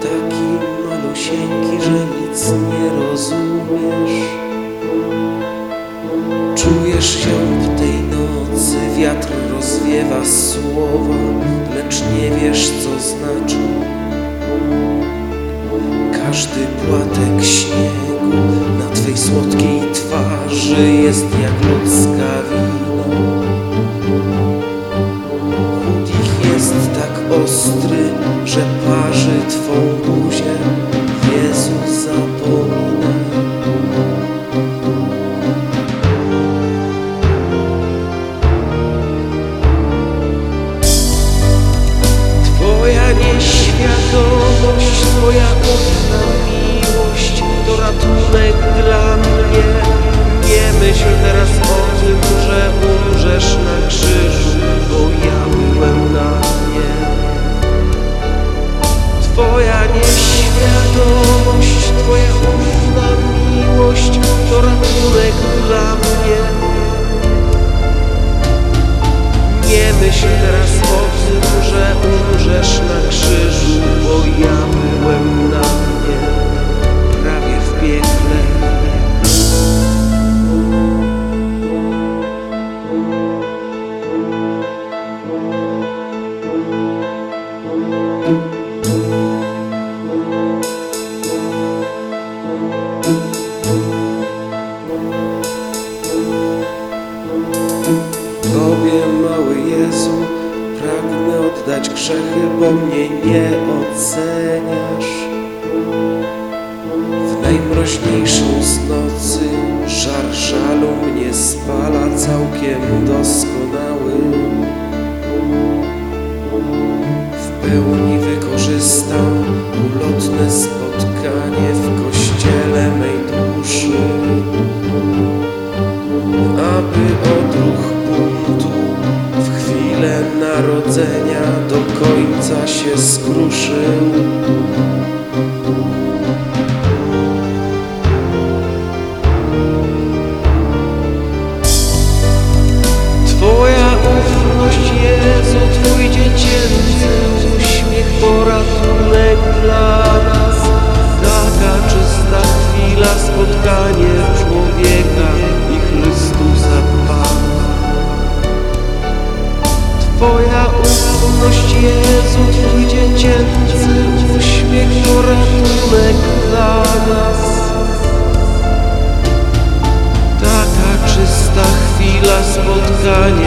Taki malusieńki, że nic nie rozumiesz. Czujesz się w tej nocy, wiatr rozwiewa słowa Lecz nie wiesz co znaczy. Każdy płatek śniegu na twej słodkiej twarzy jest jak lód parzy Twą buzię. Twoja nieświadomość, Twoja ufna miłość to ratunek Jezu, pragnę oddać grzechy, bo mnie nie oceniasz. W najmroźniejszą z nocy żar żalu mnie spala całkiem doskonały. W pełni wykorzystam ulotne spotkanie w kościele mej duszy do końca się skruszył. Twoja ufność, Jezu, Twój dziecięcy uśmiech, poratunek dla nas. Taka czysta chwila, spotkanie ufność, Jezu, Twój dziecięcy uśmiech, poratunek dla nas. Taka czysta chwila, spotkanie